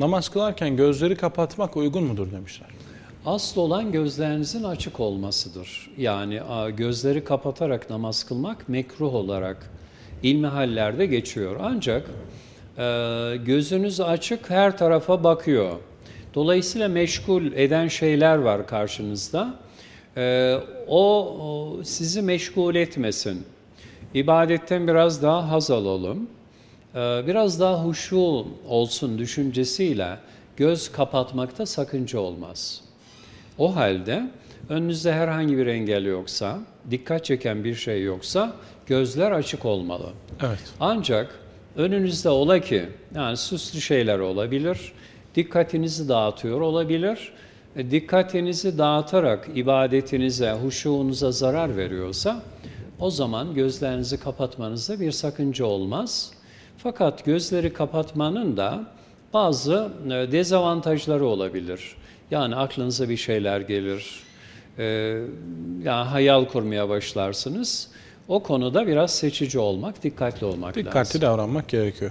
Namaz kılarken gözleri kapatmak uygun mudur demişler. Asıl olan gözlerinizin açık olmasıdır. Yani gözleri kapatarak namaz kılmak mekruh olarak ilmihallerde geçiyor. Ancak e, gözünüz açık her tarafa bakıyor. Dolayısıyla meşgul eden şeyler var karşınızda. E, o sizi meşgul etmesin. İbadetten biraz daha haz alalım. Ee, biraz daha huşu olsun düşüncesiyle göz kapatmakta sakınca olmaz. O halde önünüzde herhangi bir engel yoksa, dikkat çeken bir şey yoksa gözler açık olmalı. Evet. Ancak önünüzde ola ki yani süslü şeyler olabilir, dikkatinizi dağıtıyor olabilir. E, Dikkatinizi dağıtarak ibadetinize, huşuğunuza zarar veriyorsa o zaman gözlerinizi kapatmanızda bir sakınca olmaz. Fakat gözleri kapatmanın da bazı e, dezavantajları olabilir. Yani aklınıza bir şeyler gelir, e, yani hayal kurmaya başlarsınız. O konuda biraz seçici olmak, dikkatli olmak lazım. Dikkatli davranmak gerekiyor.